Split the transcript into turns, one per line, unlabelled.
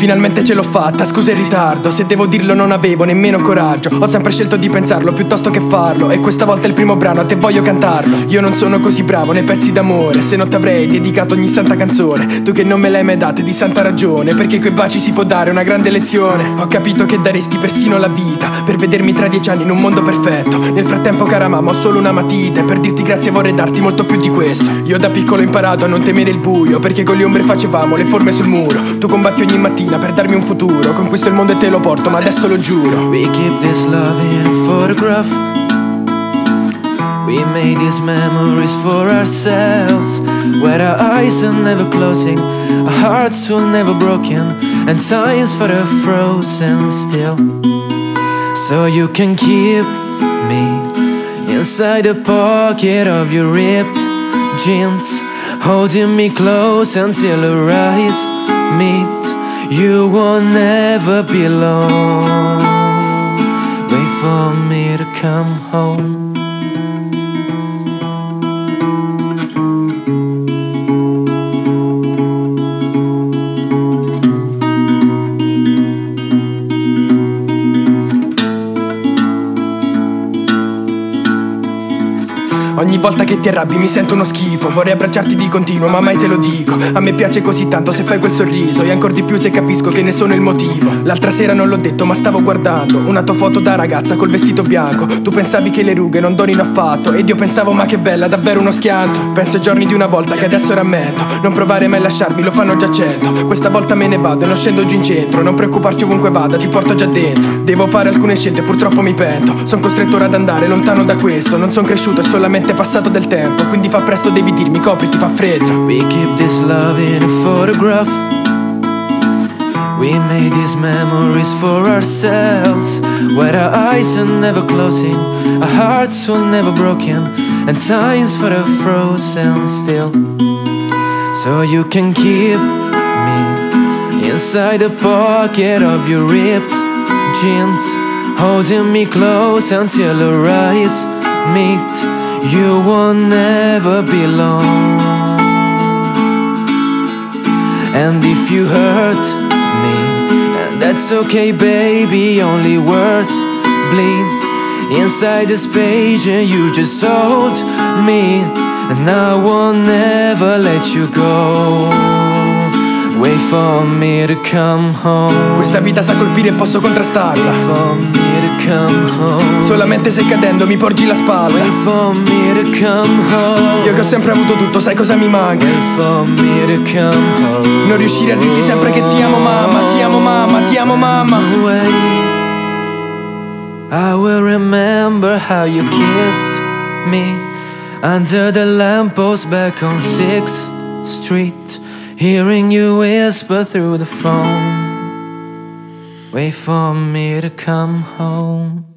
Finalmente ce l'ho fatta, scusa il ritardo. Se devo dirlo non avevo nemmeno coraggio. Ho sempre scelto di pensarlo piuttosto che farlo. E questa volta è il primo brano, a te voglio cantarlo. Io non sono così bravo nei pezzi d'amore. Se non t'avrei dedicato ogni santa canzone. Tu che non me l'hai mai data di santa ragione. Perché coi baci si può dare una grande lezione. Ho capito che daresti persino la vita Per vedermi tra dieci anni in un mondo perfetto. Nel frattempo cara mamma ho solo una matita. E per dirti grazie vorrei darti molto più di questo. Io da piccolo ho imparato a non temere il buio Perché con le ombre facevamo le forme sul muro. Tu combatti ogni mattina per darmi un futuro Conquisto il mondo e te lo porto ma adesso lo giuro
We keep this love in a photograph. We made these memories for ourselves. Where our eyes are never closing, our hearts will never broken, and time's for the frozen still. So you can keep me inside the pocket of your ripped jeans, holding me close until eyes meet. You will never be alone. Wait for me to come home.
Ogni volta che ti arrabbi mi sento uno schifo. Vorrei abbracciarti di continuo ma mai te lo dico. A me piace così tanto se fai quel sorriso. E ancor di più se capisco che ne sono il motivo. L'altra sera non l'ho detto ma stavo guardando Una tua foto da ragazza col vestito bianco. Tu pensavi che le rughe non donino affatto. Ed io pensavo ma che bella davvero uno schianto. Penso ai giorni di una volta che adesso rammento. Non provare mai a lasciarmi lo fanno già cento. Questa volta me ne vado e non scendo giù in centro. Non preoccuparti ovunque vada ti porto già dentro. Devo fare alcune scelte purtroppo mi pento. Sono costretto ora ad andare lontano da questo. Non sono cresciuto è solamente passato del tempo Quindi fa presto devi dirmi copriti fa freddo
We keep this love in a photograph. We made these memories for ourselves. Where our eyes are never closing, our hearts will never broken, and time's for the frozen still. So you can keep me inside the pocket of your ripped jeans, holding me close until our eyes meet. You will never be alone. And if you hurt me, and that's okay, baby, only words bleed inside this page, and you just hold me, and I will never let you go. Wait for me to come home.
Questa vita sa colpire e posso contrastarla Solamente se cadendo mi porgi la spalla
Wait for me to come home.
Io che ho sempre avuto tutto sai cosa mi manca
Wait for me to come home.
Non riuscire a dirti sempre che ti amo mamma Ti amo mamma, ti amo mamma.
I will remember how you kissed me under the lamppost back on 6th Street, hearing you whisper through the phone. Wait for me to come home.